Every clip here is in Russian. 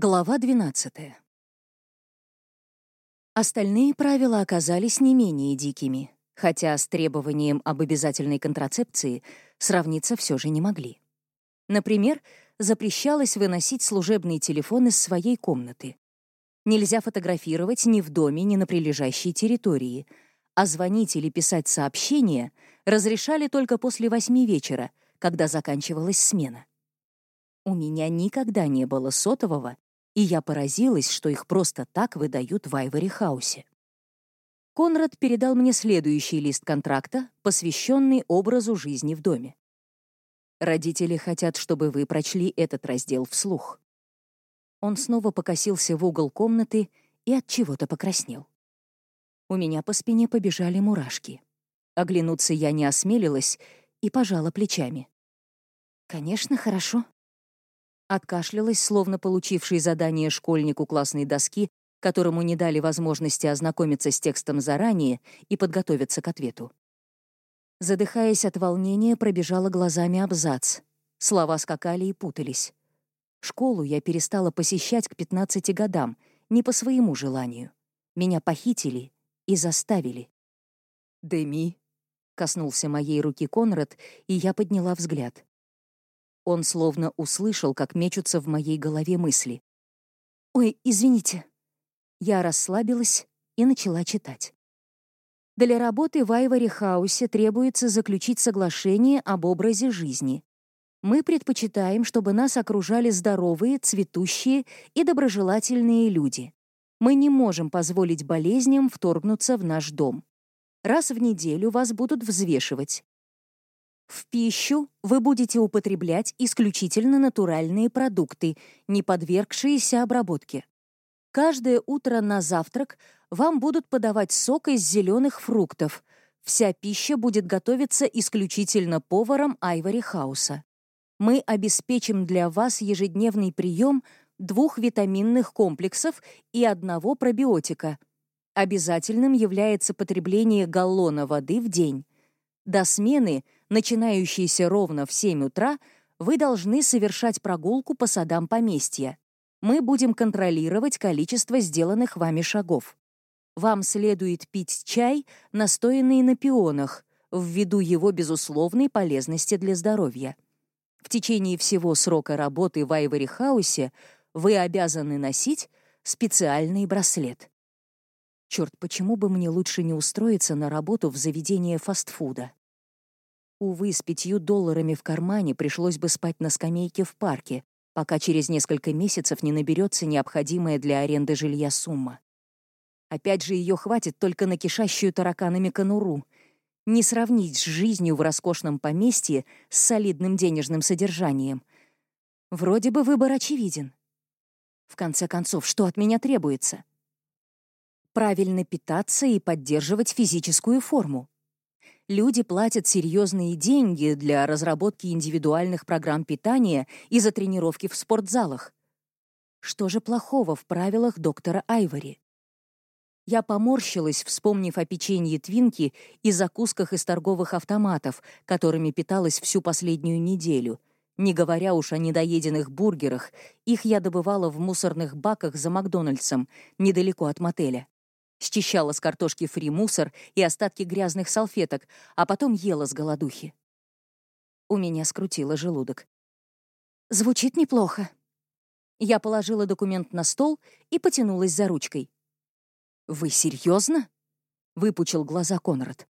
Глава 12. Остальные правила оказались не менее дикими, хотя с требованием об обязательной контрацепции сравниться все же не могли. Например, запрещалось выносить служебный телефон из своей комнаты. Нельзя фотографировать ни в доме, ни на прилежащей территории, а звонить или писать сообщения разрешали только после восьми вечера, когда заканчивалась смена. У меня никогда не было сотового и я поразилась, что их просто так выдают в Айвори-хаусе. Конрад передал мне следующий лист контракта, посвященный образу жизни в доме. Родители хотят, чтобы вы прочли этот раздел вслух. Он снова покосился в угол комнаты и от чего-то покраснел. У меня по спине побежали мурашки. Оглянуться я не осмелилась и пожала плечами. «Конечно, хорошо», Откашлялась, словно получивший задание школьнику классной доски, которому не дали возможности ознакомиться с текстом заранее и подготовиться к ответу. Задыхаясь от волнения, пробежала глазами абзац. Слова скакали и путались. Школу я перестала посещать к 15 годам, не по своему желанию. Меня похитили и заставили. «Деми», — коснулся моей руки Конрад, и я подняла взгляд. Он словно услышал, как мечутся в моей голове мысли. «Ой, извините». Я расслабилась и начала читать. Для работы в Айвори Хаусе требуется заключить соглашение об образе жизни. Мы предпочитаем, чтобы нас окружали здоровые, цветущие и доброжелательные люди. Мы не можем позволить болезням вторгнуться в наш дом. Раз в неделю вас будут взвешивать. В пищу вы будете употреблять исключительно натуральные продукты, не подвергшиеся обработке. Каждое утро на завтрак вам будут подавать сок из зеленых фруктов. Вся пища будет готовиться исключительно поваром Айвори Хауса. Мы обеспечим для вас ежедневный прием двух витаминных комплексов и одного пробиотика. Обязательным является потребление галлона воды в день. До смены – начинающейся ровно в 7 утра, вы должны совершать прогулку по садам поместья. Мы будем контролировать количество сделанных вами шагов. Вам следует пить чай, настоянный на пионах, ввиду его безусловной полезности для здоровья. В течение всего срока работы в Айвори-хаусе вы обязаны носить специальный браслет. Черт, почему бы мне лучше не устроиться на работу в заведение фастфуда? Увы, с пятью долларами в кармане пришлось бы спать на скамейке в парке, пока через несколько месяцев не наберется необходимая для аренды жилья сумма. Опять же, ее хватит только на кишащую тараканами конуру. Не сравнить с жизнью в роскошном поместье с солидным денежным содержанием. Вроде бы выбор очевиден. В конце концов, что от меня требуется? Правильно питаться и поддерживать физическую форму люди платят серьезные деньги для разработки индивидуальных программ питания и за тренировки в спортзалах. Что же плохого в правилах доктора Айвори? Я поморщилась, вспомнив о печенье Твинки и закусках из торговых автоматов, которыми питалась всю последнюю неделю. Не говоря уж о недоеденных бургерах, их я добывала в мусорных баках за Макдональдсом, недалеко от мотеля счищала с картошки фри мусор и остатки грязных салфеток, а потом ела с голодухи. У меня скрутило желудок. Звучит неплохо. Я положила документ на стол и потянулась за ручкой. «Вы серьезно? выпучил глаза Конрад.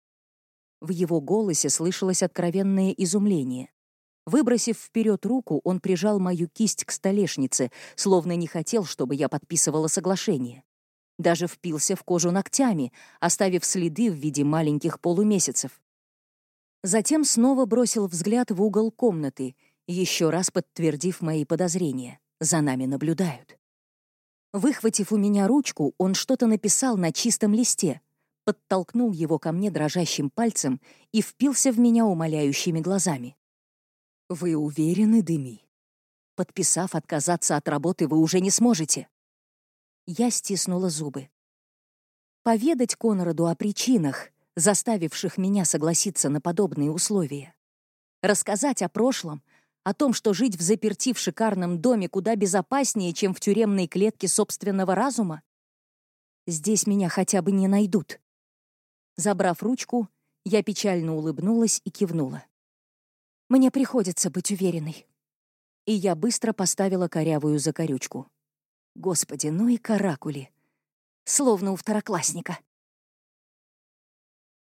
В его голосе слышалось откровенное изумление. Выбросив вперед руку, он прижал мою кисть к столешнице, словно не хотел, чтобы я подписывала соглашение даже впился в кожу ногтями, оставив следы в виде маленьких полумесяцев. Затем снова бросил взгляд в угол комнаты, еще раз подтвердив мои подозрения. За нами наблюдают. Выхватив у меня ручку, он что-то написал на чистом листе, подтолкнул его ко мне дрожащим пальцем и впился в меня умоляющими глазами. «Вы уверены, Деми? Подписав отказаться от работы, вы уже не сможете». Я стиснула зубы. Поведать Конраду о причинах, заставивших меня согласиться на подобные условия. Рассказать о прошлом, о том, что жить в заперти в шикарном доме куда безопаснее, чем в тюремной клетке собственного разума? Здесь меня хотя бы не найдут. Забрав ручку, я печально улыбнулась и кивнула. Мне приходится быть уверенной. И я быстро поставила корявую закорючку. Господи, ну и каракули. Словно у второклассника.